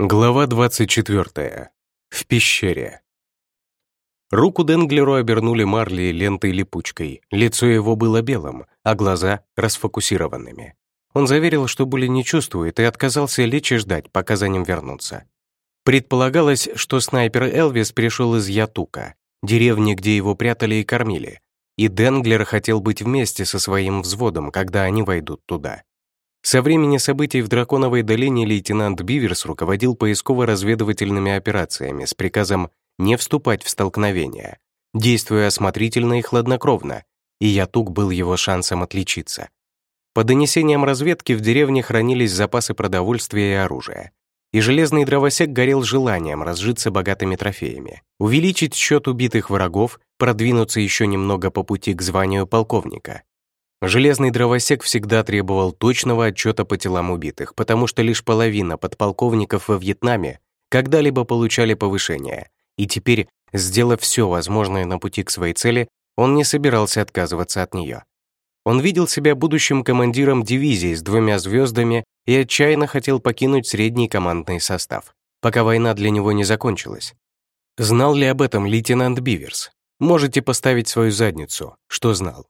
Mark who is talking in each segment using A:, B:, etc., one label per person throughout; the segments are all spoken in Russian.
A: Глава 24. В пещере. Руку Денглеру обернули марли лентой-липучкой, лицо его было белым, а глаза — расфокусированными. Он заверил, что боли не чувствует, и отказался лечь и ждать, пока за ним вернутся. Предполагалось, что снайпер Элвис пришел из Ятука, деревни, где его прятали и кормили, и Денглер хотел быть вместе со своим взводом, когда они войдут туда. Со времени событий в Драконовой долине лейтенант Биверс руководил поисково-разведывательными операциями с приказом не вступать в столкновения, действуя осмотрительно и хладнокровно, и Ятук был его шансом отличиться. По донесениям разведки в деревне хранились запасы продовольствия и оружия, и железный дровосек горел желанием разжиться богатыми трофеями, увеличить счет убитых врагов, продвинуться еще немного по пути к званию полковника. Железный дровосек всегда требовал точного отчета по телам убитых, потому что лишь половина подполковников во Вьетнаме когда-либо получали повышение, и теперь, сделав все возможное на пути к своей цели, он не собирался отказываться от нее. Он видел себя будущим командиром дивизии с двумя звездами и отчаянно хотел покинуть средний командный состав, пока война для него не закончилась. Знал ли об этом лейтенант Биверс? Можете поставить свою задницу, что знал.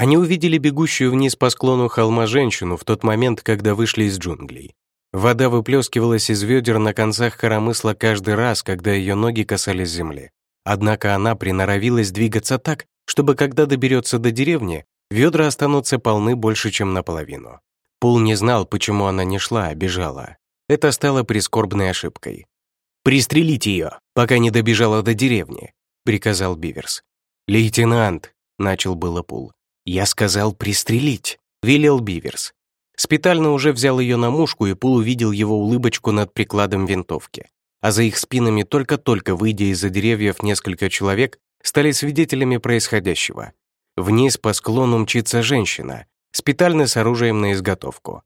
A: Они увидели бегущую вниз по склону холма женщину в тот момент, когда вышли из джунглей. Вода выплескивалась из ведер на концах коромысла каждый раз, когда ее ноги касались земли. Однако она приноровилась двигаться так, чтобы когда доберется до деревни, ведра останутся полны больше, чем наполовину. Пул не знал, почему она не шла, а бежала. Это стало прискорбной ошибкой. «Пристрелите ее, пока не добежала до деревни», — приказал Биверс. «Лейтенант», — начал было Пул. «Я сказал пристрелить», — велел Биверс. Спитально уже взял ее на мушку, и Пул увидел его улыбочку над прикладом винтовки. А за их спинами, только-только выйдя из-за деревьев несколько человек, стали свидетелями происходящего. Вниз по склону мчится женщина, спитально с оружием на изготовку.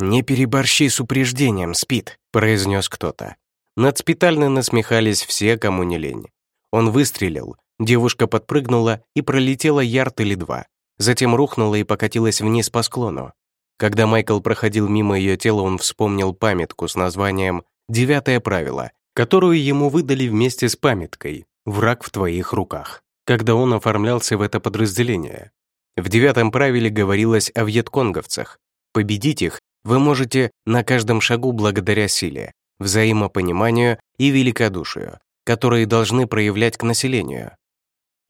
A: «Не переборщи с упреждением, Спит», — произнес кто-то. Над спитально насмехались все, кому не лень. Он выстрелил, девушка подпрыгнула и пролетела ярд или два затем рухнула и покатилась вниз по склону. Когда Майкл проходил мимо ее тела, он вспомнил памятку с названием «Девятое правило», которую ему выдали вместе с памяткой «Враг в твоих руках», когда он оформлялся в это подразделение. В девятом правиле говорилось о вьетконговцах. Победить их вы можете на каждом шагу благодаря силе, взаимопониманию и великодушию, которые должны проявлять к населению.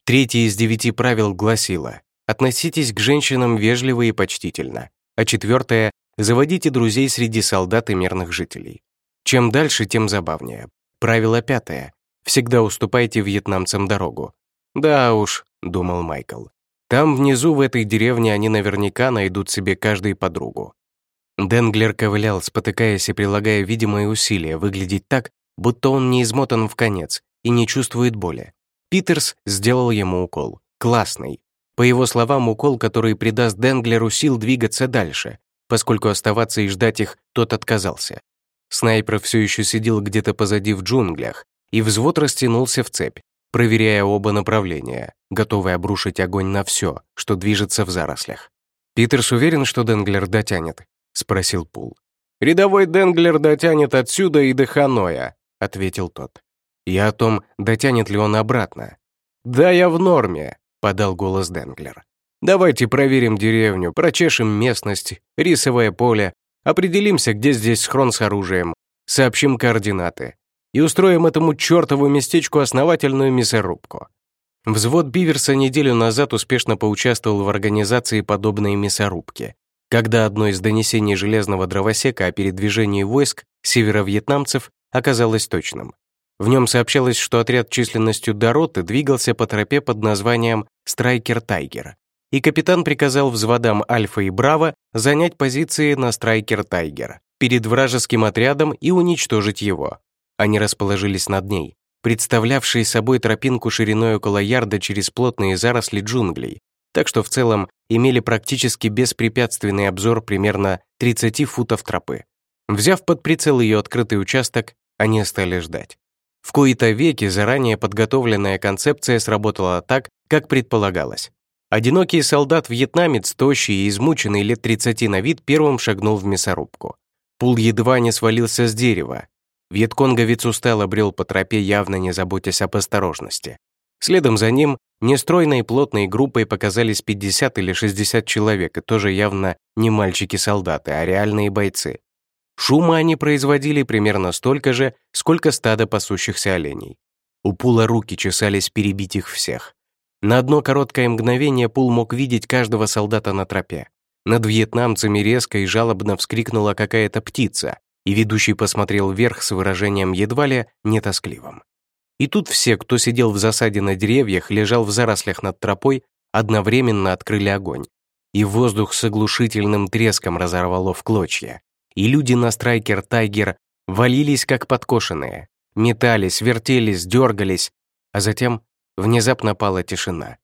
A: Третье из девяти правил гласило Относитесь к женщинам вежливо и почтительно. А четвертое — заводите друзей среди солдат и мирных жителей. Чем дальше, тем забавнее. Правило пятое. Всегда уступайте вьетнамцам дорогу. Да уж, думал Майкл. Там внизу в этой деревне они наверняка найдут себе каждый подругу. Денглер ковылял, спотыкаясь и прилагая видимые усилия выглядеть так, будто он не измотан в конец и не чувствует боли. Питерс сделал ему укол. Классный. По его словам, укол, который придаст Денглеру сил двигаться дальше, поскольку оставаться и ждать их тот отказался. Снайпер все еще сидел где-то позади в джунглях, и взвод растянулся в цепь, проверяя оба направления, готовый обрушить огонь на все, что движется в зарослях. «Питерс уверен, что Денглер дотянет?» — спросил Пул. «Рядовой Денглер дотянет отсюда и до Ханоя», — ответил тот. «Я о том, дотянет ли он обратно». «Да, я в норме», — подал голос Денглер. «Давайте проверим деревню, прочешем местность, рисовое поле, определимся, где здесь схрон с оружием, сообщим координаты и устроим этому чертову местечку основательную мясорубку». Взвод Биверса неделю назад успешно поучаствовал в организации подобной мясорубки, когда одно из донесений железного дровосека о передвижении войск северо-вьетнамцев оказалось точным. В нем сообщалось, что отряд численностью до роты двигался по тропе под названием «Страйкер Тайгер», и капитан приказал взводам Альфа и Браво занять позиции на Страйкер Тайгер перед вражеским отрядом и уничтожить его. Они расположились над ней, представлявшей собой тропинку шириной около ярда через плотные заросли джунглей, так что в целом имели практически беспрепятственный обзор примерно 30 футов тропы. Взяв под прицел ее открытый участок, они стали ждать. В кои-то веки заранее подготовленная концепция сработала так, как предполагалось. Одинокий солдат-вьетнамец, тощий и измученный лет 30 на вид, первым шагнул в мясорубку. Пул едва не свалился с дерева. Вьетконговец устало брел по тропе, явно не заботясь об осторожности. Следом за ним нестройной плотной группой показались 50 или 60 человек, и тоже явно не мальчики-солдаты, а реальные бойцы. Шума они производили примерно столько же, сколько стадо пасущихся оленей. У Пула руки чесались перебить их всех. На одно короткое мгновение Пул мог видеть каждого солдата на тропе. Над вьетнамцами резко и жалобно вскрикнула какая-то птица, и ведущий посмотрел вверх с выражением едва ли нетоскливым. И тут все, кто сидел в засаде на деревьях, лежал в зарослях над тропой, одновременно открыли огонь. И воздух с оглушительным треском разорвало в клочья. И люди на страйкер «Тайгер» валились как подкошенные, метались, вертелись, дергались, а затем внезапно пала тишина.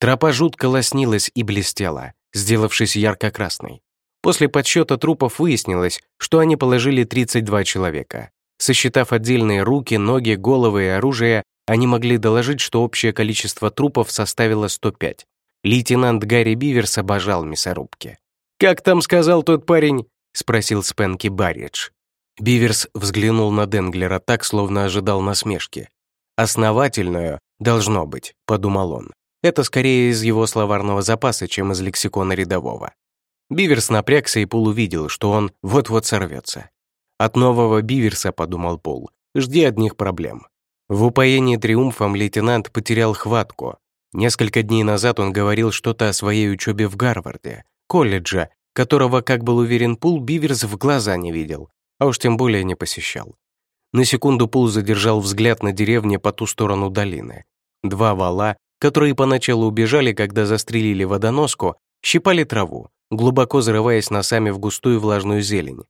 A: Тропа жутко лоснилась и блестела, сделавшись ярко-красной. После подсчета трупов выяснилось, что они положили 32 человека. Сосчитав отдельные руки, ноги, головы и оружие, они могли доложить, что общее количество трупов составило 105. Лейтенант Гарри Биверс обожал мясорубки. «Как там сказал тот парень?» — спросил Спенки Барридж. Биверс взглянул на Денглера так, словно ожидал насмешки. «Основательную, должно быть», — подумал он. Это скорее из его словарного запаса, чем из лексикона рядового. Биверс напрягся и Пол увидел, что он вот-вот сорвется. От нового Биверса, подумал Пол, жди одних проблем. В упоении триумфом лейтенант потерял хватку. Несколько дней назад он говорил что-то о своей учебе в Гарварде, колледже, которого, как был уверен Пул, Биверс в глаза не видел, а уж тем более не посещал. На секунду Пул задержал взгляд на деревне по ту сторону долины. Два вала, которые поначалу убежали, когда застрелили водоноску, щипали траву, глубоко зарываясь носами в густую влажную зелень.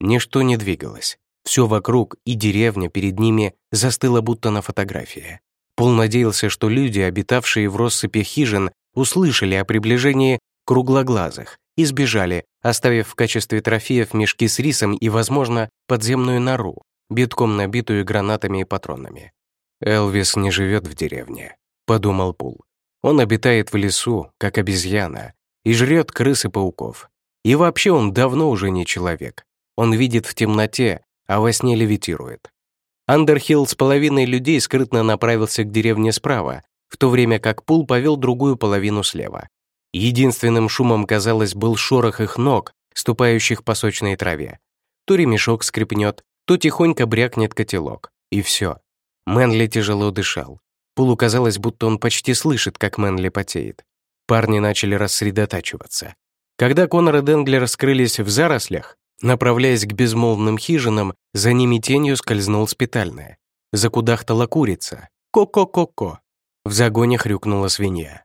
A: Ничто не двигалось. Все вокруг и деревня перед ними застыло будто на фотографии. Пол надеялся, что люди, обитавшие в россыпи хижин, услышали о приближении круглоглазых и сбежали, оставив в качестве трофеев мешки с рисом и, возможно, подземную нору, битком набитую гранатами и патронами. «Элвис не живет в деревне», — подумал Пул. «Он обитает в лесу, как обезьяна, и жрет крыс и пауков. И вообще он давно уже не человек. Он видит в темноте, а во сне левитирует. Андерхилл с половиной людей скрытно направился к деревне справа, в то время как Пул повел другую половину слева. Единственным шумом, казалось, был шорох их ног, ступающих по сочной траве. То ремешок скрипнет, то тихонько брякнет котелок. И все. Мэнли тяжело дышал. Пулу казалось, будто он почти слышит, как Мэнли потеет. Парни начали рассредотачиваться. Когда Конор и Денглер скрылись в зарослях, направляясь к безмолвным хижинам, за ними тенью скользнул спитальная. Закудахтала курица. Ко-ко-ко-ко. В загоне хрюкнула свинья.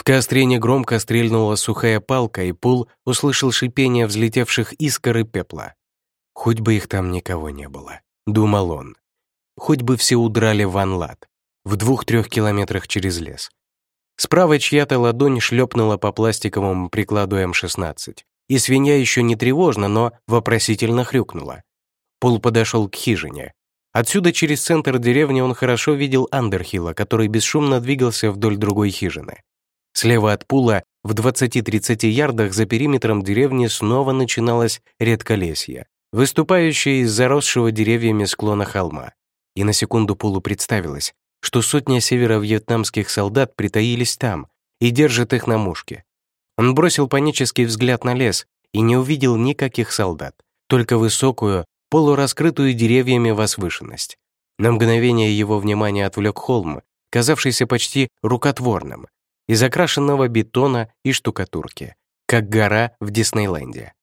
A: В костре негромко стрельнула сухая палка, и Пул услышал шипение взлетевших искр и пепла. «Хоть бы их там никого не было», — думал он. «Хоть бы все удрали в Анлад, в двух-трех километрах через лес. Справа чья-то ладонь шлепнула по пластиковому прикладу М-16, и свинья еще не тревожно, но вопросительно хрюкнула. Пол подошел к хижине. Отсюда через центр деревни он хорошо видел Андерхилла, который бесшумно двигался вдоль другой хижины. Слева от Пула, в 20-30 ярдах за периметром деревни снова начиналось редколесье, выступающее из заросшего деревьями склона холма. И на секунду Пулу представилось, что сотня северо-вьетнамских солдат притаились там и держат их на мушке. Он бросил панический взгляд на лес и не увидел никаких солдат, только высокую, полураскрытую деревьями возвышенность. На мгновение его внимание отвлек холм, казавшийся почти рукотворным, из окрашенного бетона и штукатурки, как гора в Диснейленде.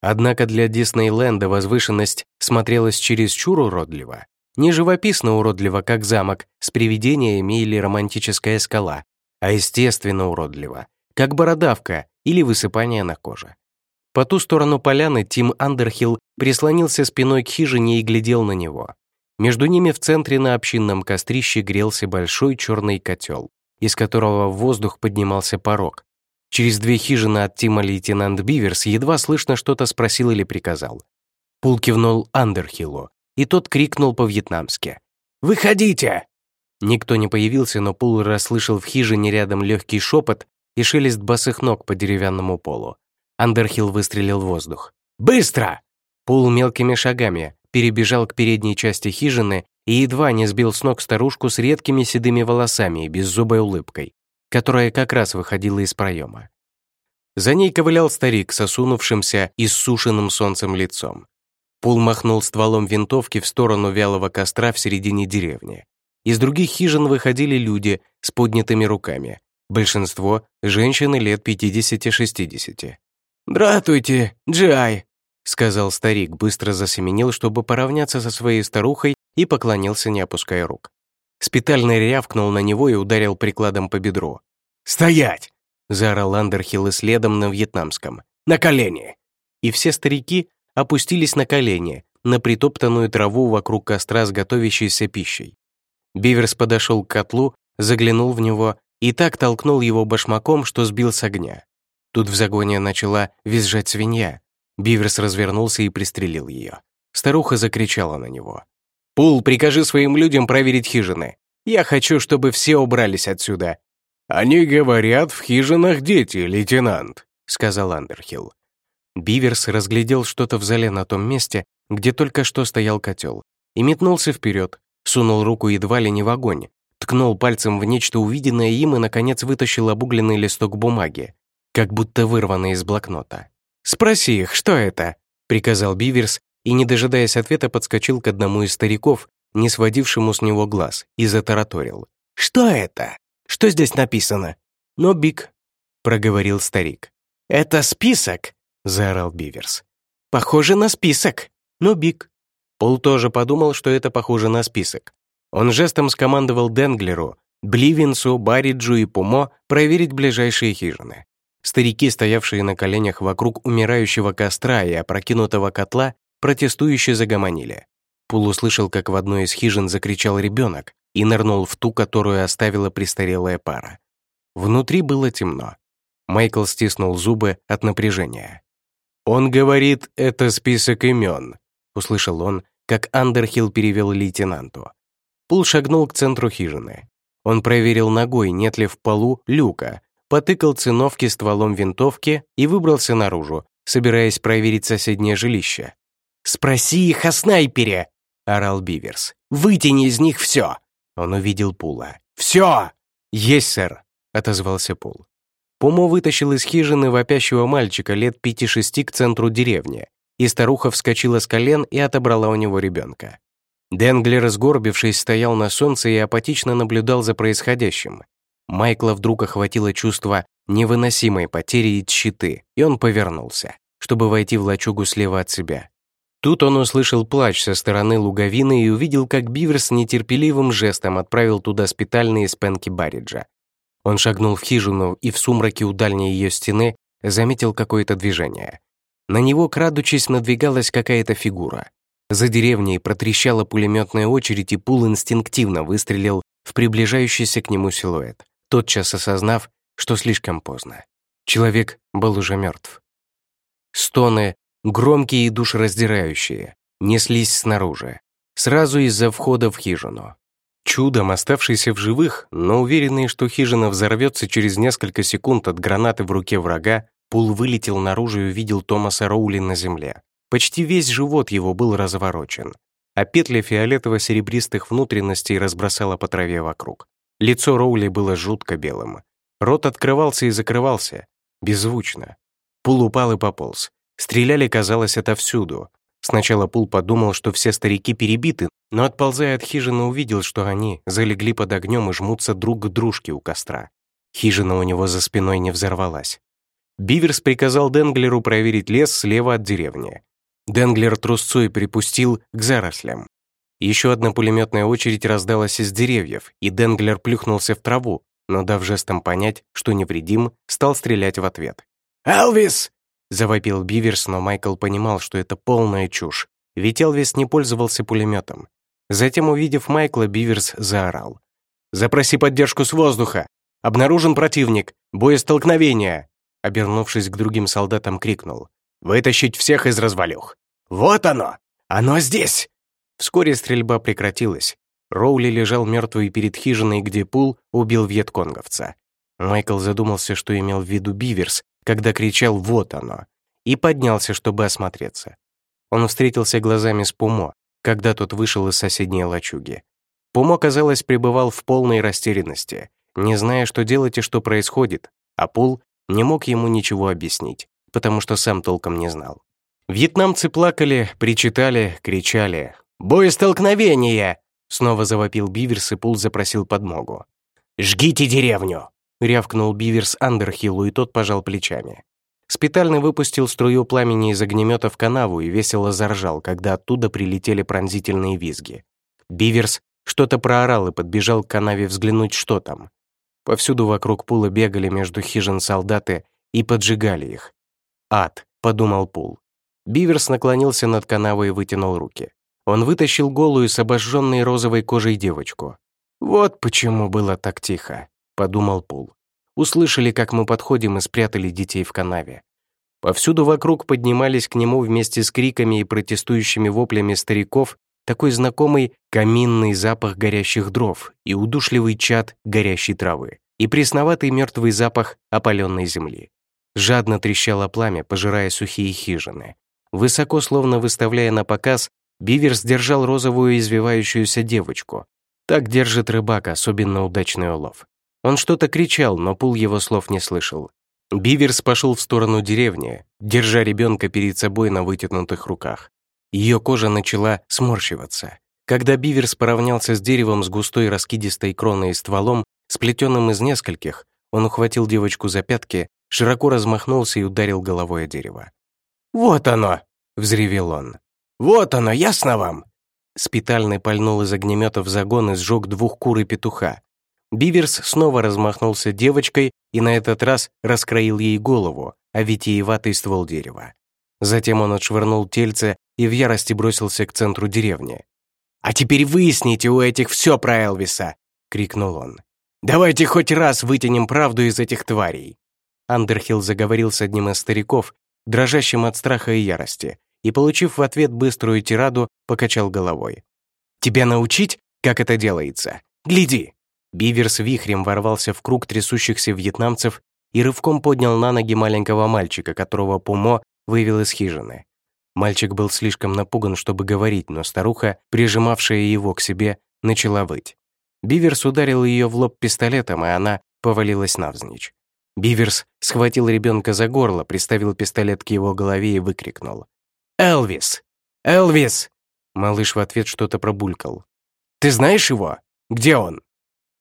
A: Однако для Диснейленда возвышенность смотрелась чересчур уродливо, не живописно уродливо, как замок с привидениями или романтическая скала, а естественно уродливо, как бородавка или высыпание на коже. По ту сторону поляны Тим Андерхилл прислонился спиной к хижине и глядел на него. Между ними в центре на общинном кострище грелся большой черный котел, из которого в воздух поднимался порог. Через две хижины от Тима лейтенант Биверс едва слышно что-то спросил или приказал. Пул кивнул Андерхиллу, и тот крикнул по-вьетнамски. «Выходите!» Никто не появился, но Пул расслышал в хижине рядом легкий шепот и шелест босых ног по деревянному полу. Андерхилл выстрелил в воздух. «Быстро!» Пул мелкими шагами, перебежал к передней части хижины и едва не сбил с ног старушку с редкими седыми волосами и беззубой улыбкой, которая как раз выходила из проема. За ней ковылял старик с осунувшимся и ссушенным солнцем лицом. Пул махнул стволом винтовки в сторону вялого костра в середине деревни. Из других хижин выходили люди с поднятыми руками. Большинство — женщины лет 50-60. «Дратуйте, Джай!» — сказал старик, быстро засеменил, чтобы поравняться со своей старухой и поклонился, не опуская рук. Спитальный рявкнул на него и ударил прикладом по бедру. «Стоять!» — заорал Андерхилл и следом на вьетнамском. «На колени!» И все старики опустились на колени, на притоптанную траву вокруг костра с готовящейся пищей. Биверс подошел к котлу, заглянул в него и так толкнул его башмаком, что сбил с огня. Тут в загоне начала визжать свинья. Биверс развернулся и пристрелил ее. Старуха закричала на него. «Пул, прикажи своим людям проверить хижины. Я хочу, чтобы все убрались отсюда». «Они говорят, в хижинах дети, лейтенант», — сказал Андерхилл. Биверс разглядел что-то в зале на том месте, где только что стоял котел, и метнулся вперед, сунул руку едва ли не в огонь, ткнул пальцем в нечто увиденное им и, наконец, вытащил обугленный листок бумаги, как будто вырванный из блокнота. «Спроси их, что это?» — приказал Биверс, и, не дожидаясь ответа, подскочил к одному из стариков, не сводившему с него глаз, и затараторил. «Что это? Что здесь написано?» «Но Биг», — проговорил старик. «Это список?» — заорал Биверс. «Похоже на список. Но Биг». Пол тоже подумал, что это похоже на список. Он жестом скомандовал Денглеру, Бливинсу, Бариджу и Пумо проверить ближайшие хижины. Старики, стоявшие на коленях вокруг умирающего костра и опрокинутого котла, протестующе загомонили. Пул услышал, как в одной из хижин закричал ребенок и нырнул в ту, которую оставила престарелая пара. Внутри было темно. Майкл стиснул зубы от напряжения. «Он говорит, это список имен», — услышал он, как Андерхилл перевел лейтенанту. Пул шагнул к центру хижины. Он проверил ногой, нет ли в полу люка, потыкал циновки стволом винтовки и выбрался наружу, собираясь проверить соседнее жилище. «Спроси их о снайпере!» — орал Биверс. «Вытяни из них все!» Он увидел Пула. «Все!» «Есть, сэр!» — отозвался Пул. Пумо вытащил из хижины вопящего мальчика лет пяти-шести к центру деревни, и старуха вскочила с колен и отобрала у него ребенка. Денглер, сгорбившись, стоял на солнце и апатично наблюдал за происходящим. Майкла вдруг охватило чувство невыносимой потери и тщеты, и он повернулся, чтобы войти в лачугу слева от себя. Тут он услышал плач со стороны луговины и увидел, как Биверс нетерпеливым жестом отправил туда спитальные спенки Барриджа. Он шагнул в хижину и в сумраке у дальней ее стены заметил какое-то движение. На него, крадучись, надвигалась какая-то фигура. За деревней протрещала пулеметная очередь, и Пул инстинктивно выстрелил в приближающийся к нему силуэт, тотчас осознав, что слишком поздно. Человек был уже мертв. Стоны, громкие и душераздирающие, неслись снаружи, сразу из-за входа в хижину. Чудом оставшиеся в живых, но уверенные, что хижина взорвется через несколько секунд от гранаты в руке врага, Пул вылетел наружу и увидел Томаса Роули на земле. Почти весь живот его был разворочен, а петля фиолетово-серебристых внутренностей разбросала по траве вокруг. Лицо Роули было жутко белым. Рот открывался и закрывался, беззвучно. Пул упал и пополз. Стреляли, казалось, отовсюду. Сначала Пул подумал, что все старики перебиты, но, отползая от хижины, увидел, что они залегли под огнем и жмутся друг к дружке у костра. Хижина у него за спиной не взорвалась. Биверс приказал Денглеру проверить лес слева от деревни. Денглер трусцой припустил к зарослям. Еще одна пулеметная очередь раздалась из деревьев, и Денглер плюхнулся в траву, но, дав жестом понять, что невредим, стал стрелять в ответ. «Элвис!» Завопил Биверс, но Майкл понимал, что это полная чушь, ведь Элвис не пользовался пулеметом. Затем, увидев Майкла, Биверс заорал. «Запроси поддержку с воздуха! Обнаружен противник! Боестолкновение!» Обернувшись к другим солдатам, крикнул. «Вытащить всех из развалюх!» «Вот оно! Оно здесь!» Вскоре стрельба прекратилась. Роули лежал мертвый перед хижиной, где Пул убил вьетконговца. Майкл задумался, что имел в виду Биверс, когда кричал «Вот оно!» и поднялся, чтобы осмотреться. Он встретился глазами с Пумо, когда тот вышел из соседней лачуги. Пумо, казалось, пребывал в полной растерянности, не зная, что делать и что происходит, а Пул не мог ему ничего объяснить, потому что сам толком не знал. Вьетнамцы плакали, причитали, кричали. «Боестолкновение!» Снова завопил Биверс, и Пул запросил подмогу. «Жгите деревню!» — рявкнул Биверс Андерхиллу, и тот пожал плечами. Спитальный выпустил струю пламени из огнемета в канаву и весело заржал, когда оттуда прилетели пронзительные визги. Биверс что-то проорал и подбежал к канаве взглянуть, что там. Повсюду вокруг Пула бегали между хижин солдаты и поджигали их. «Ад», — подумал Пул. Биверс наклонился над канавой и вытянул руки. Он вытащил голую с обожженной розовой кожей девочку. «Вот почему было так тихо», — подумал Пул. Услышали, как мы подходим и спрятали детей в канаве. Повсюду вокруг поднимались к нему вместе с криками и протестующими воплями стариков такой знакомый каминный запах горящих дров и удушливый чад горящей травы и пресноватый мертвый запах опаленной земли. Жадно трещало пламя, пожирая сухие хижины. Высоко, словно выставляя на показ, Бивер сдержал розовую извивающуюся девочку. Так держит рыбак особенно удачный улов. Он что-то кричал, но Пул его слов не слышал. Биверс пошел в сторону деревни, держа ребенка перед собой на вытянутых руках. Ее кожа начала сморщиваться. Когда Биверс поравнялся с деревом с густой раскидистой кроной и стволом, сплетенным из нескольких, он ухватил девочку за пятки, широко размахнулся и ударил головой о дерево. «Вот оно!» — взревел он. «Вот оно, ясно вам?» Спитальный пальнул из огнемета в загон и сжег двух кур и петуха. Биверс снова размахнулся девочкой и на этот раз раскроил ей голову, а витиеватый ствол дерева. Затем он отшвырнул тельце и в ярости бросился к центру деревни. «А теперь выясните у этих все про Элвиса!» — крикнул он. «Давайте хоть раз вытянем правду из этих тварей!» Андерхилл заговорил с одним из стариков, дрожащим от страха и ярости, и, получив в ответ быструю тираду, покачал головой. «Тебя научить, как это делается? Гляди!» Бивер с вихрем ворвался в круг трясущихся вьетнамцев и рывком поднял на ноги маленького мальчика, которого Пумо вывел из хижины. Мальчик был слишком напуган, чтобы говорить, но старуха, прижимавшая его к себе, начала выть. Биверс ударил ее в лоб пистолетом, и она повалилась навзничь. Биверс схватил ребенка за горло, приставил пистолет к его голове и выкрикнул. «Элвис! Элвис!» Малыш в ответ что-то пробулькал. «Ты знаешь его? Где он?»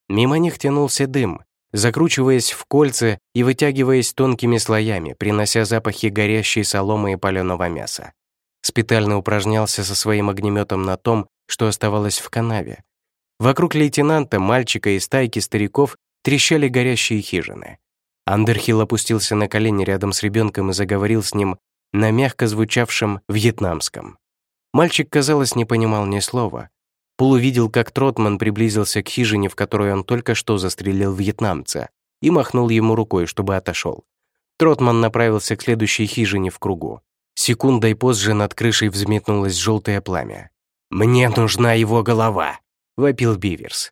A: Мимо них тянулся дым, закручиваясь в кольца и вытягиваясь тонкими слоями, принося запахи горящей соломы и паленого мяса. Спитально упражнялся со своим огнеметом на том, что оставалось в канаве. Вокруг лейтенанта, мальчика и стайки стариков трещали горящие хижины. Андерхилл опустился на колени рядом с ребенком и заговорил с ним на мягко звучавшем вьетнамском. Мальчик, казалось, не понимал ни слова, Пул увидел, как Тротман приблизился к хижине, в которой он только что застрелил вьетнамца, и махнул ему рукой, чтобы отошел. Тротман направился к следующей хижине в кругу. Секундой позже над крышей взметнулось желтое пламя. «Мне нужна его голова!» — вопил Биверс.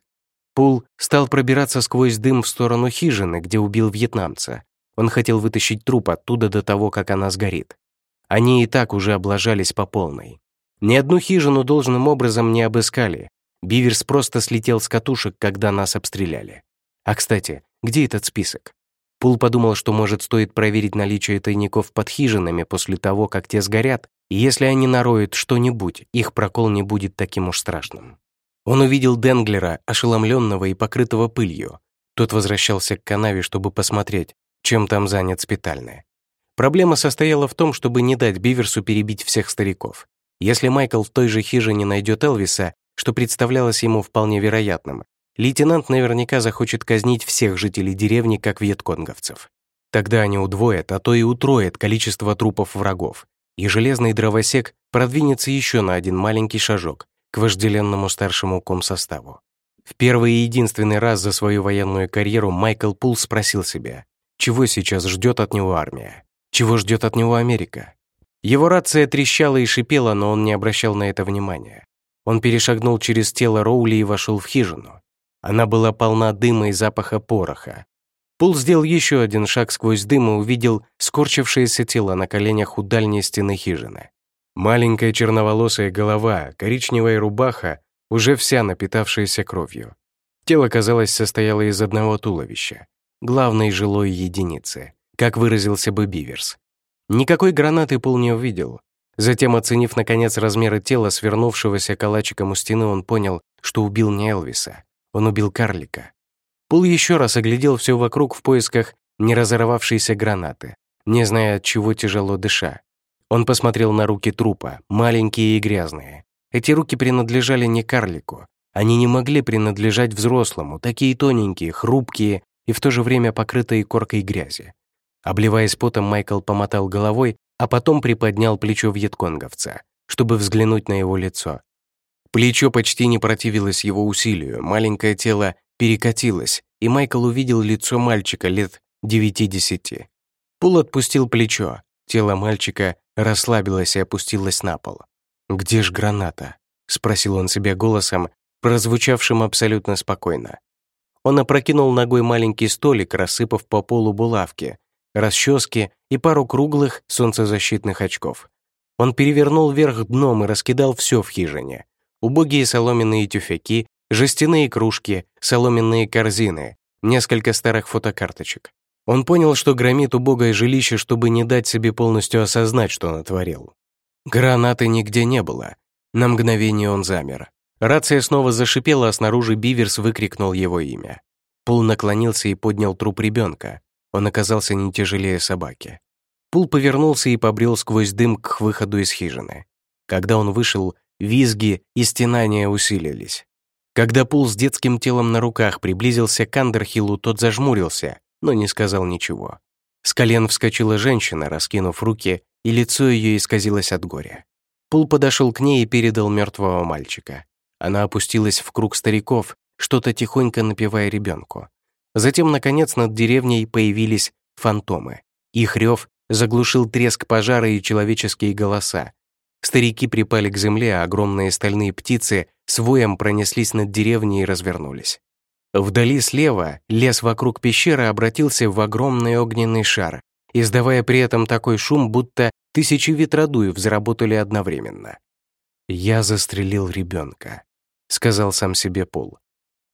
A: Пул стал пробираться сквозь дым в сторону хижины, где убил вьетнамца. Он хотел вытащить труп оттуда до того, как она сгорит. Они и так уже облажались по полной. Ни одну хижину должным образом не обыскали. Биверс просто слетел с катушек, когда нас обстреляли. А, кстати, где этот список? Пул подумал, что, может, стоит проверить наличие тайников под хижинами после того, как те сгорят, и если они нароют что-нибудь, их прокол не будет таким уж страшным. Он увидел Денглера, ошеломленного и покрытого пылью. Тот возвращался к канаве, чтобы посмотреть, чем там занят спитальный. Проблема состояла в том, чтобы не дать Биверсу перебить всех стариков. Если Майкл в той же хижине найдет Элвиса, что представлялось ему вполне вероятным, лейтенант наверняка захочет казнить всех жителей деревни как вьетконговцев. Тогда они удвоят, а то и утроят количество трупов врагов, и железный дровосек продвинется еще на один маленький шажок к вожделенному старшему комсоставу. В первый и единственный раз за свою военную карьеру Майкл Пул спросил себя, чего сейчас ждет от него армия, чего ждет от него Америка. Его рация трещала и шипела, но он не обращал на это внимания. Он перешагнул через тело Роули и вошел в хижину. Она была полна дыма и запаха пороха. Пул сделал еще один шаг сквозь дым и увидел скорчившееся тело на коленях у дальней стены хижины. Маленькая черноволосая голова, коричневая рубаха, уже вся напитавшаяся кровью. Тело, казалось, состояло из одного туловища, главной жилой единицы, как выразился бы Биверс. Никакой гранаты Пул не увидел. Затем, оценив, наконец, размеры тела, свернувшегося калачиком у стены, он понял, что убил не Элвиса, он убил карлика. Пул еще раз оглядел все вокруг в поисках не разорвавшейся гранаты, не зная, от чего тяжело дыша. Он посмотрел на руки трупа, маленькие и грязные. Эти руки принадлежали не карлику. Они не могли принадлежать взрослому, такие тоненькие, хрупкие и в то же время покрытые коркой грязи. Обливаясь потом, Майкл помотал головой, а потом приподнял плечо вьетконговца, чтобы взглянуть на его лицо. Плечо почти не противилось его усилию, маленькое тело перекатилось, и Майкл увидел лицо мальчика лет девяти-десяти. Пул отпустил плечо, тело мальчика расслабилось и опустилось на пол. «Где ж граната?» — спросил он себя голосом, прозвучавшим абсолютно спокойно. Он опрокинул ногой маленький столик, рассыпав по полу булавки, расчески и пару круглых солнцезащитных очков. Он перевернул вверх дном и раскидал все в хижине. Убогие соломенные тюфяки, жестяные кружки, соломенные корзины, несколько старых фотокарточек. Он понял, что громит убогое жилище, чтобы не дать себе полностью осознать, что натворил. Гранаты нигде не было. На мгновение он замер. Рация снова зашипела, а снаружи Биверс выкрикнул его имя. Пул наклонился и поднял труп ребенка. Он оказался не тяжелее собаки. Пул повернулся и побрел сквозь дым к выходу из хижины. Когда он вышел, визги и стенания усилились. Когда Пул с детским телом на руках приблизился к Андерхиллу, тот зажмурился, но не сказал ничего. С колен вскочила женщина, раскинув руки, и лицо ее исказилось от горя. Пул подошел к ней и передал мертвого мальчика. Она опустилась в круг стариков, что-то тихонько напевая ребенку. Затем, наконец, над деревней появились фантомы. Их рев заглушил треск пожара и человеческие голоса. Старики припали к земле, а огромные стальные птицы с воем пронеслись над деревней и развернулись. Вдали слева лес вокруг пещеры обратился в огромный огненный шар, издавая при этом такой шум, будто тысячи ветродуев заработали одновременно. «Я застрелил ребенка», — сказал сам себе Пол.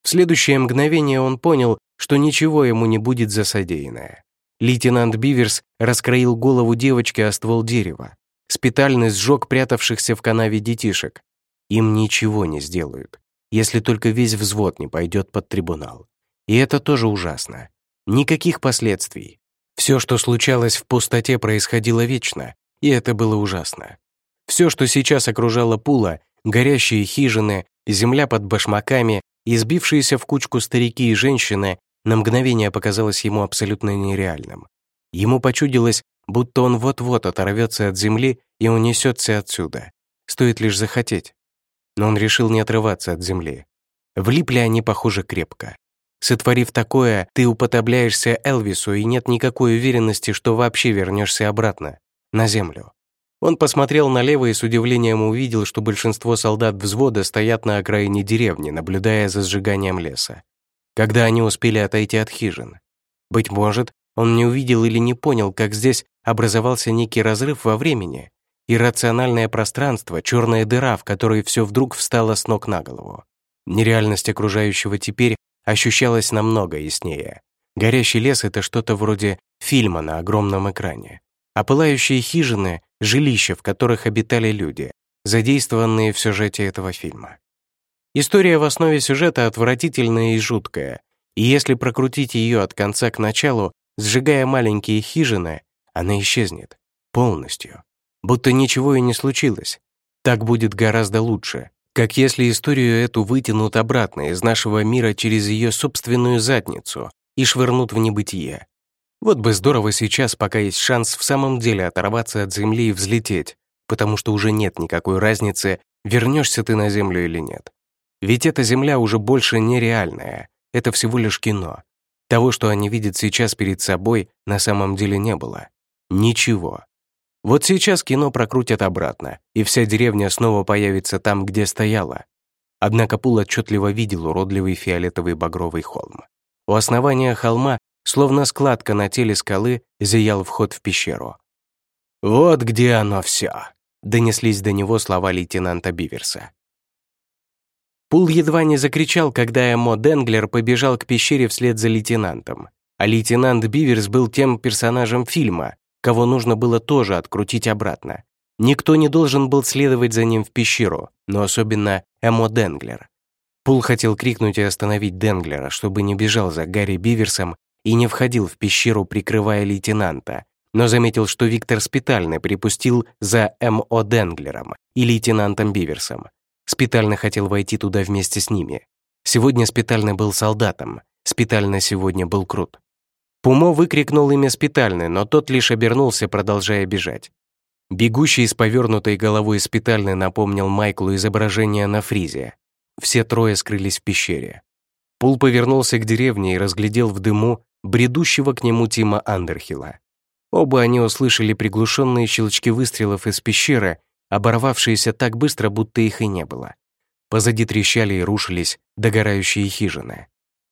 A: В следующее мгновение он понял, что ничего ему не будет за содеянное. Лейтенант Биверс раскроил голову девочки о ствол дерева. Спитальный сжег прятавшихся в канаве детишек. Им ничего не сделают, если только весь взвод не пойдет под трибунал. И это тоже ужасно. Никаких последствий. Все, что случалось в пустоте, происходило вечно, и это было ужасно. Все, что сейчас окружало Пула, горящие хижины, земля под башмаками, избившиеся в кучку старики и женщины, на мгновение показалось ему абсолютно нереальным. Ему почудилось, будто он вот-вот оторвется от земли и унесется отсюда. Стоит лишь захотеть. Но он решил не отрываться от земли. Влипли они, похоже, крепко. Сотворив такое, ты уподобляешься Элвису, и нет никакой уверенности, что вообще вернешься обратно, на землю. Он посмотрел налево и с удивлением увидел, что большинство солдат взвода стоят на окраине деревни, наблюдая за сжиганием леса когда они успели отойти от хижин. Быть может, он не увидел или не понял, как здесь образовался некий разрыв во времени, иррациональное пространство, черная дыра, в которой все вдруг встало с ног на голову. Нереальность окружающего теперь ощущалась намного яснее. Горящий лес — это что-то вроде фильма на огромном экране. А пылающие хижины — жилища, в которых обитали люди, задействованные в сюжете этого фильма. История в основе сюжета отвратительная и жуткая, и если прокрутить ее от конца к началу, сжигая маленькие хижины, она исчезнет. Полностью. Будто ничего и не случилось. Так будет гораздо лучше. Как если историю эту вытянут обратно из нашего мира через ее собственную задницу и швырнут в небытие. Вот бы здорово сейчас, пока есть шанс в самом деле оторваться от Земли и взлететь, потому что уже нет никакой разницы, вернешься ты на Землю или нет. Ведь эта Земля уже больше нереальная, это всего лишь кино. Того, что они видят сейчас перед собой, на самом деле не было. Ничего. Вот сейчас кино прокрутят обратно, и вся деревня снова появится там, где стояла. Однако Пул отчетливо видел уродливый фиолетовый багровый холм. У основания холма, словно складка на теле скалы, зиял вход в пещеру. «Вот где оно все», донеслись до него слова лейтенанта Биверса. Пул едва не закричал, когда Эмо Денглер побежал к пещере вслед за лейтенантом. А лейтенант Биверс был тем персонажем фильма, кого нужно было тоже открутить обратно. Никто не должен был следовать за ним в пещеру, но особенно Эмо Денглер. Пул хотел крикнуть и остановить Денглера, чтобы не бежал за Гарри Биверсом и не входил в пещеру, прикрывая лейтенанта, но заметил, что Виктор Спитальный припустил за М.О. Денглером и лейтенантом Биверсом. Спитальный хотел войти туда вместе с ними. Сегодня Спитальный был солдатом, Спитальный сегодня был крут. Пумо выкрикнул имя Спитальный, но тот лишь обернулся, продолжая бежать. Бегущий с повернутой головой Спитальный напомнил Майклу изображение на фризе. Все трое скрылись в пещере. Пул повернулся к деревне и разглядел в дыму бредущего к нему Тима Андерхилла. Оба они услышали приглушенные щелчки выстрелов из пещеры, оборвавшиеся так быстро, будто их и не было. Позади трещали и рушились догорающие хижины.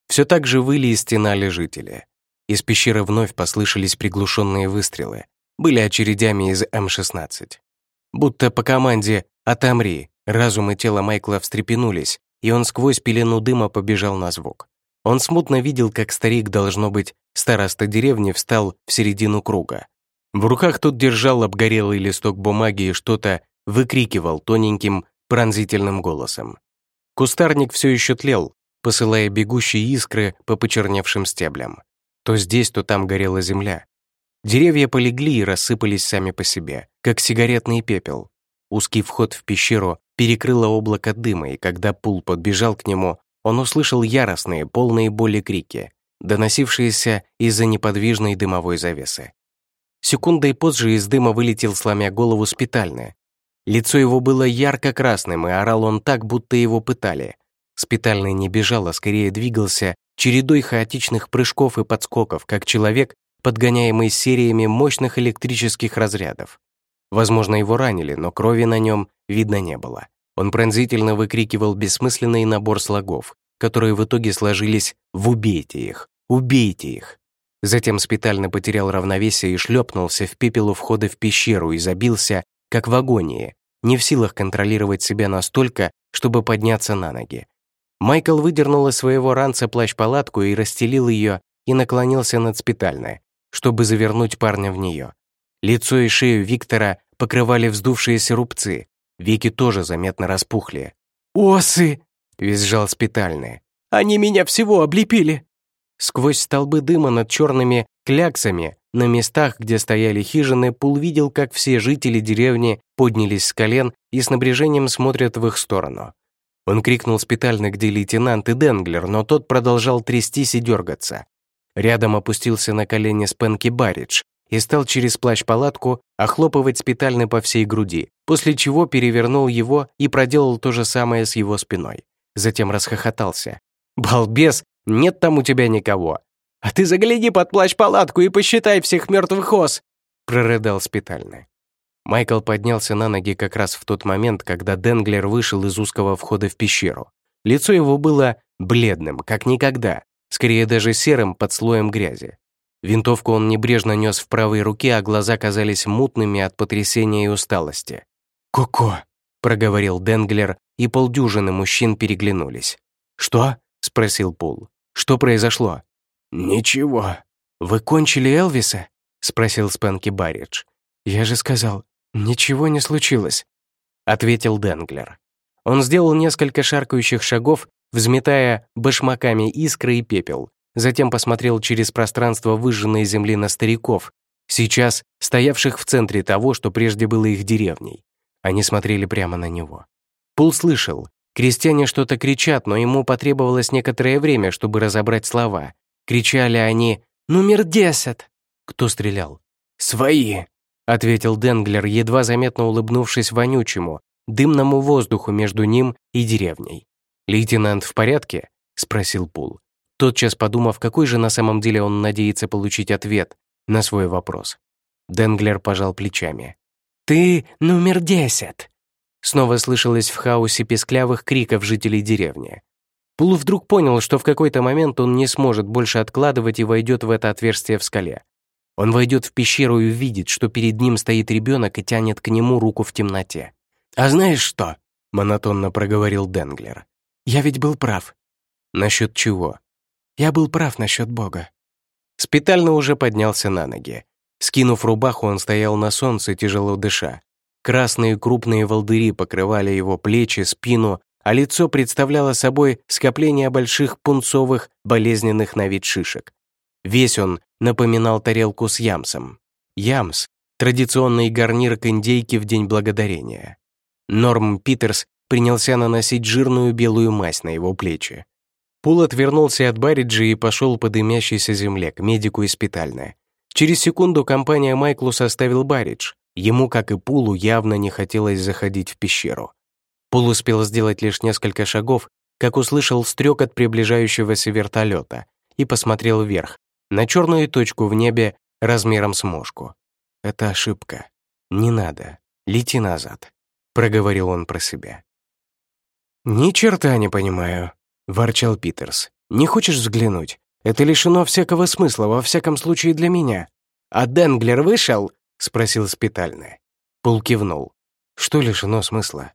A: Все так же выли и стенали жители. Из пещеры вновь послышались приглушенные выстрелы. Были очередями из М-16. Будто по команде «Отомри», разум и тело Майкла встрепенулись, и он сквозь пелену дыма побежал на звук. Он смутно видел, как старик, должно быть, староста деревни, встал в середину круга. В руках тот держал обгорелый листок бумаги и что-то выкрикивал тоненьким, пронзительным голосом. Кустарник все еще тлел, посылая бегущие искры по почерневшим стеблям. То здесь, то там горела земля. Деревья полегли и рассыпались сами по себе, как сигаретный пепел. Узкий вход в пещеру перекрыло облако дыма, и когда Пул подбежал к нему, он услышал яростные, полные боли крики, доносившиеся из-за неподвижной дымовой завесы. Секундой позже из дыма вылетел, сломя голову спитальное. Лицо его было ярко-красным, и орал он так, будто его пытали. Спитальный не бежал, а скорее двигался чередой хаотичных прыжков и подскоков, как человек, подгоняемый сериями мощных электрических разрядов. Возможно, его ранили, но крови на нем видно не было. Он пронзительно выкрикивал бессмысленный набор слогов, которые в итоге сложились в «убейте их! Убейте их!». Затем спитально потерял равновесие и шлепнулся в пепел у входа в пещеру и забился, как в агонии, не в силах контролировать себя настолько, чтобы подняться на ноги. Майкл выдернул из своего ранца плащ-палатку и расстелил ее и наклонился над спитальной, чтобы завернуть парня в нее. Лицо и шею Виктора покрывали вздувшиеся рубцы, веки тоже заметно распухли.
B: «Осы!»
A: — визжал спитальный.
B: «Они меня всего облепили!»
A: Сквозь столбы дыма над черными кляксами на местах, где стояли хижины, Пул видел, как все жители деревни поднялись с колен и с напряжением смотрят в их сторону. Он крикнул спитально, где лейтенант и Денглер, но тот продолжал трястись и дергаться. Рядом опустился на колени Спенки Барридж, и стал через плащ-палатку охлопывать спитальный по всей груди, после чего перевернул его и проделал то же самое с его спиной. Затем расхохотался. «Балбес, нет там у тебя никого!»
B: «А ты загляни под плащ-палатку и посчитай всех мертвых ос!»
A: прорыдал спитальный. Майкл поднялся на ноги как раз в тот момент, когда Денглер вышел из узкого входа в пещеру. Лицо его было бледным, как никогда, скорее даже серым под слоем грязи. Винтовку он небрежно нес в правой руке, а глаза казались мутными от потрясения и усталости.
B: «Коко», — проговорил
A: Денглер, и полдюжины мужчин переглянулись. «Что?» — спросил Пол. «Что произошло?»
B: «Ничего».
A: «Вы кончили Элвиса?» — спросил Спенки Барридж.
B: «Я же сказал, ничего не случилось», — ответил Денглер.
A: Он сделал несколько шаркающих шагов, взметая башмаками искры и пепел, затем посмотрел через пространство выжженной земли на стариков, сейчас стоявших в центре того, что прежде было их деревней. Они смотрели прямо на него. Пул слышал. Крестьяне что-то кричат, но ему потребовалось некоторое время, чтобы разобрать слова. Кричали они «Номер десять!» Кто стрелял?
B: «Свои!» — ответил Денглер, едва заметно улыбнувшись вонючему, дымному воздуху между ним и деревней.
A: «Лейтенант в порядке?» — спросил Пул тотчас подумав, какой же на самом деле он надеется получить ответ на свой вопрос. Денглер пожал плечами.
B: «Ты номер десять!»
A: Снова слышалось в хаосе песклявых криков жителей деревни. Пул вдруг понял, что в какой-то момент он не сможет больше откладывать и войдет в это отверстие в скале.
B: Он войдет в пещеру и увидит, что перед ним стоит ребенок и тянет к нему руку в темноте. «А знаешь что?» — монотонно проговорил Денглер. «Я ведь был прав». «Насчет чего?» «Я был прав насчет Бога». Спитально уже поднялся на ноги. Скинув рубаху, он стоял на солнце, тяжело дыша. Красные крупные волдыри покрывали его плечи, спину, а лицо представляло собой скопление больших пунцовых, болезненных на вид шишек. Весь он напоминал тарелку с ямсом. Ямс — традиционный гарнир к индейке в День Благодарения. Норм Питерс принялся наносить жирную белую мазь на его плечи. Пул отвернулся от Барриджи и пошел по дымящейся земле к медику из спитальной. Через секунду компания Майклу составил Барридж. Ему, как и Пулу, явно не хотелось заходить в пещеру. Пул успел сделать лишь несколько шагов, как услышал стрек от приближающегося вертолета и посмотрел вверх, на черную точку в небе размером с мошку. «Это ошибка. Не надо. Лети назад», — проговорил он про себя. «Ни черта не понимаю», — ворчал Питерс. «Не хочешь взглянуть? Это лишено всякого смысла, во всяком случае для меня». «А Денглер вышел?» — спросил спитальный. Пул кивнул. «Что лишено смысла?»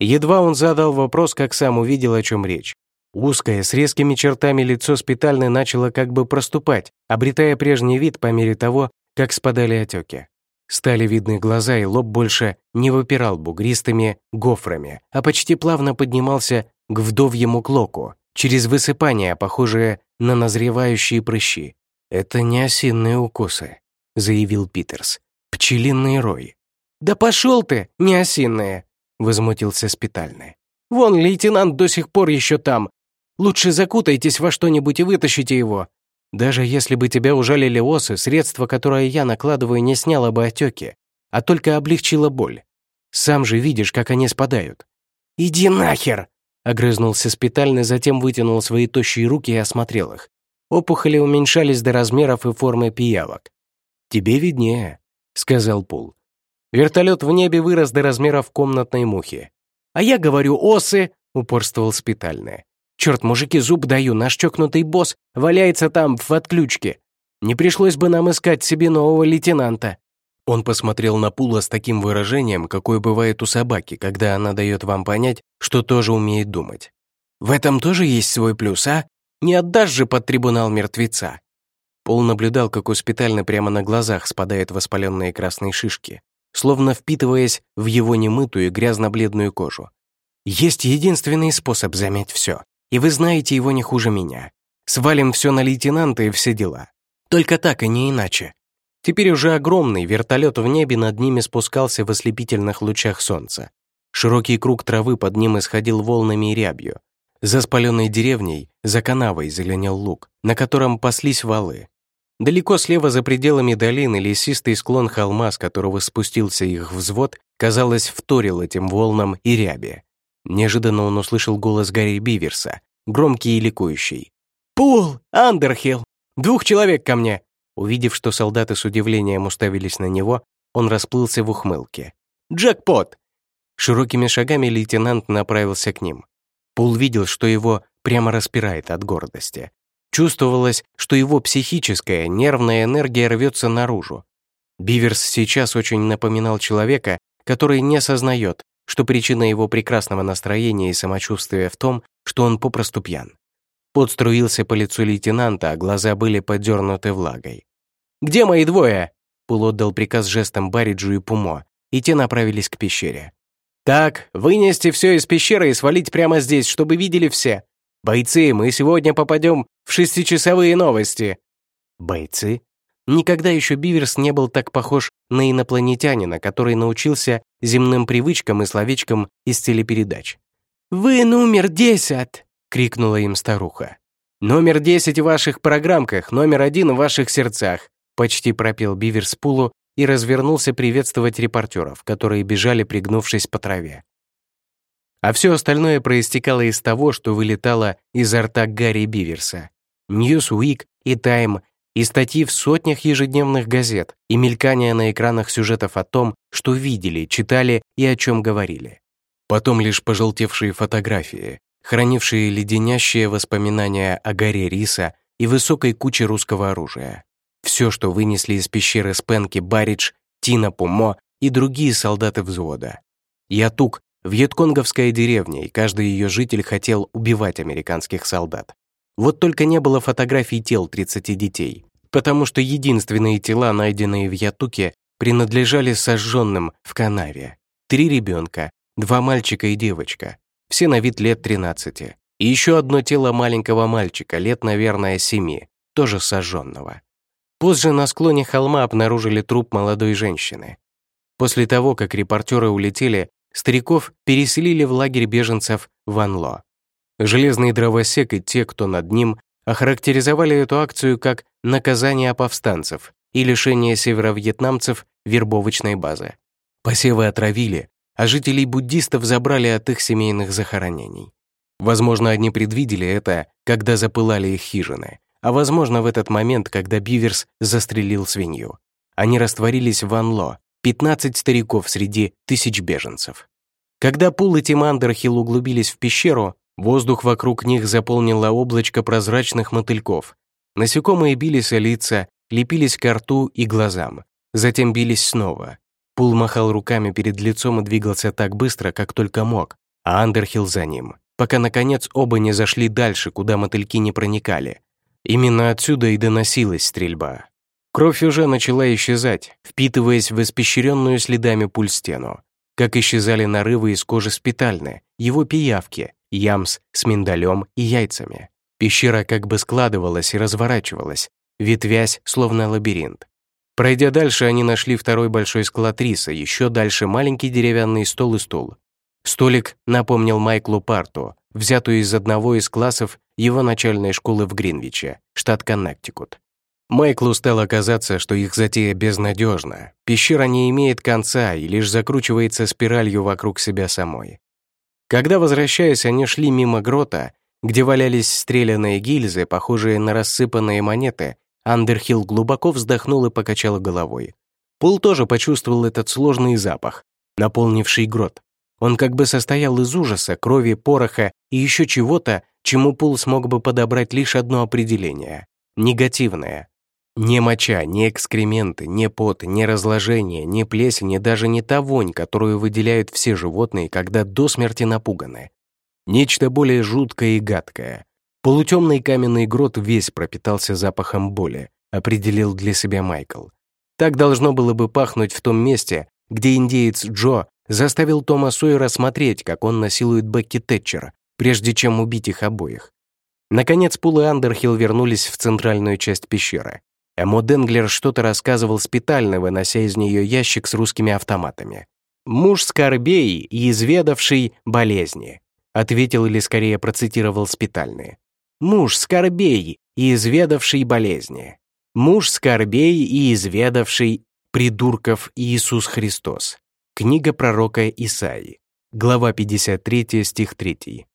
B: Едва он задал вопрос, как сам увидел, о чем речь. Узкое, с резкими чертами лицо спитальной начало как бы проступать, обретая прежний вид по мере того, как спадали отеки. Стали видны глаза, и лоб больше не выпирал бугристыми гофрами, а почти плавно поднимался к вдовьему клоку, через высыпания, похожие на назревающие прыщи. «Это не осинные укусы», — заявил Питерс. «Пчелиный рой». «Да пошел ты, не осинные!» — возмутился спитальный. «Вон лейтенант до сих пор еще там. Лучше закутайтесь во что-нибудь и вытащите его. Даже если бы тебя ужалили осы, средство, которое я накладываю, не сняло бы отеки, а только облегчило боль. Сам же видишь, как они спадают». «Иди нахер!» — огрызнулся спитальный, затем вытянул свои тощие руки и осмотрел их. Опухоли уменьшались до размеров и формы пиявок. «Тебе виднее», — сказал Пул. Вертолет в небе вырос до размеров комнатной мухи. «А я говорю, осы!» — упорствовал спитальный. «Черт, мужики, зуб даю, наш чокнутый босс валяется там, в отключке. Не пришлось бы нам искать себе нового лейтенанта». Он посмотрел на Пула с таким выражением, какое бывает у собаки, когда она дает вам понять, что тоже умеет думать. «В этом тоже есть свой плюс, а? Не отдашь же под трибунал мертвеца?» Пол наблюдал, как у спитальны прямо на глазах спадают воспаленные красные шишки словно впитываясь в его немытую грязно-бледную кожу. «Есть единственный способ замять все, и вы знаете его не хуже меня. Свалим все на лейтенанта и все дела. Только так и не иначе». Теперь уже огромный вертолет в небе над ними спускался в ослепительных лучах солнца. Широкий круг травы под ним исходил волнами и рябью. За спаленной деревней, за канавой зеленел луг, на котором паслись валы. Далеко слева за пределами долины лесистый склон холма, с которого спустился их взвод, казалось, вторил этим волнам и рябе. Неожиданно он услышал голос Гарри Биверса, громкий и ликующий. «Пул! Андерхилл! Двух человек ко мне!» Увидев, что солдаты с удивлением уставились на него, он расплылся в ухмылке. «Джекпот!» Широкими шагами лейтенант направился к ним. Пул видел, что его прямо распирает от гордости. Чувствовалось, что его психическая, нервная энергия рвется наружу. Биверс сейчас очень напоминал человека, который не осознает, что причина его прекрасного настроения и самочувствия в том, что он попросту пьян. Пот струился по лицу лейтенанта, а глаза были подернуты влагой. «Где мои двое?» Пул отдал приказ жестом Бариджу и Пумо, и те направились к пещере. «Так, вынести все из пещеры и свалить прямо здесь, чтобы видели все. «Бойцы, мы сегодня попадем в шестичасовые новости!» «Бойцы?» Никогда еще Биверс не был так похож на инопланетянина, который научился земным привычкам и словечкам из телепередач. «Вы номер десять!» — крикнула им старуха. «Номер десять в ваших программках, номер один в ваших сердцах!» — почти пропел Биверс Пулу и развернулся приветствовать репортеров, которые бежали, пригнувшись по траве а все остальное проистекало из того, что вылетало изо рта Гарри Биверса. Ньюсуик и Тайм, и статьи в сотнях ежедневных газет, и мелькание на экранах сюжетов о том, что видели, читали и о чем говорили. Потом лишь пожелтевшие фотографии, хранившие леденящие воспоминания о горе риса и высокой куче русского оружия. Все, что вынесли из пещеры Спенки Баридж, Тина Пумо и другие солдаты взвода. Ятук — вьетконговская деревня, и каждый ее житель хотел убивать американских солдат. Вот только не было фотографий тел 30 детей, потому что единственные тела, найденные в Ятуке, принадлежали сожженным в канаве. Три ребенка, два мальчика и девочка, все на вид лет 13. И еще одно тело маленького мальчика, лет, наверное, 7, тоже сожженного. Позже на склоне холма обнаружили труп молодой женщины. После того, как репортеры улетели, стариков переселили в лагерь беженцев в Анло. Железный дровосек и те, кто над ним, охарактеризовали эту акцию как наказание повстанцев и лишение северовьетнамцев вербовочной базы. Посевы отравили, а жителей буддистов забрали от их семейных захоронений. Возможно, они предвидели это, когда запылали их хижины, а возможно, в этот момент, когда Биверс застрелил свинью. Они растворились в Анло, 15 стариков среди тысяч беженцев. Когда Пул и Тим Андерхилл углубились в пещеру, Воздух вокруг них заполнило облачко прозрачных мотыльков. Насекомые бились о лица, лепились к рту и глазам. Затем бились снова. Пул махал руками перед лицом и двигался так быстро, как только мог, а Андерхилл за ним, пока, наконец, оба не зашли дальше, куда мотыльки не проникали. Именно отсюда и доносилась стрельба. Кровь уже начала исчезать, впитываясь в испещренную следами пуль стену. Как исчезали нарывы из кожи спитальны, его пиявки, ямс с миндалем и яйцами. Пещера как бы складывалась и разворачивалась, ветвясь, словно лабиринт. Пройдя дальше, они нашли второй большой склад риса, еще дальше маленький деревянный стол и стул. Столик напомнил Майклу парту, взятую из одного из классов его начальной школы в Гринвиче, штат Коннектикут. Майклу стало казаться, что их затея безнадежна. Пещера не имеет конца и лишь закручивается спиралью вокруг себя самой. Когда, возвращаясь, они шли мимо грота, где валялись стрелянные гильзы, похожие на рассыпанные монеты, Андерхилл глубоко вздохнул и покачал головой. Пол тоже почувствовал этот сложный запах, наполнивший грот. Он как бы состоял из ужаса, крови, пороха и еще чего-то, чему Пул смог бы подобрать лишь одно определение — негативное. Не моча, не экскременты, не пот, не разложение, не плесень и даже не та вонь, которую выделяют все животные, когда до смерти напуганы. Нечто более жуткое и гадкое. Полутемный каменный грот весь пропитался запахом боли, определил для себя Майкл. Так должно было бы пахнуть в том месте, где индеец Джо заставил Тома Сойера смотреть, как он насилует Бекки Тэтчера, прежде чем убить их обоих. Наконец, Пул и Андерхилл вернулись в центральную часть пещеры. Эмо Денглер что-то рассказывал спитально, вынося из нее ящик с русскими автоматами. «Муж скорбей и изведавший болезни», ответил или скорее процитировал спитальные. «Муж скорбей и изведавший болезни. Муж скорбей и изведавший придурков Иисус Христос». Книга пророка Исаии. Глава 53, стих 3.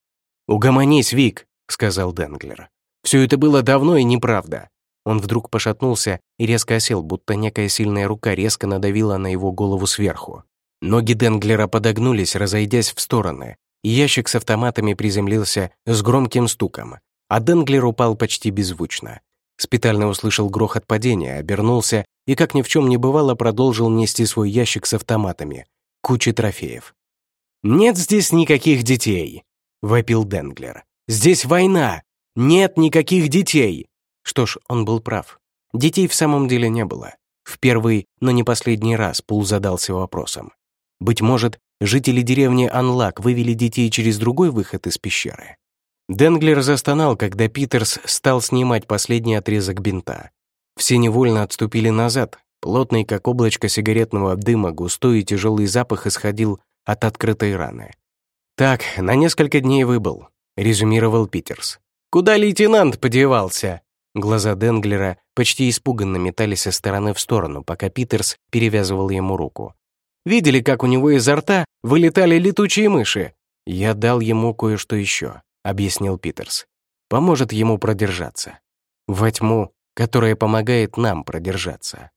B: «Угомонись, Вик», — сказал Денглер. «Все это было давно и неправда. Он вдруг пошатнулся и резко осел, будто некая сильная рука резко надавила на его голову сверху. Ноги Денглера подогнулись, разойдясь в стороны, ящик с автоматами приземлился с громким стуком, а Денглер упал почти беззвучно. Спитально услышал грохот падения, обернулся и, как ни в чем не бывало, продолжил нести свой ящик с автоматами, кучей трофеев. «Нет здесь никаких детей!» — вопил Денглер. «Здесь война! Нет никаких детей! Что ж, он был прав. Детей в самом деле не было. В первый, но не последний раз Пул задался вопросом. Быть может, жители деревни Анлак вывели детей через другой выход из пещеры? Денглер застонал, когда Питерс стал снимать последний отрезок бинта. Все невольно отступили назад. Плотный, как облачко сигаретного дыма, густой и тяжелый запах исходил от открытой раны. «Так, на несколько дней выбыл», — резюмировал Питерс. «Куда лейтенант подевался?» Глаза Денглера почти испуганно метались со стороны в сторону, пока Питерс перевязывал ему руку. «Видели, как у него изо рта вылетали летучие мыши?» «Я дал ему кое-что еще», — объяснил Питерс. «Поможет ему продержаться. Во тьму, которая помогает нам продержаться».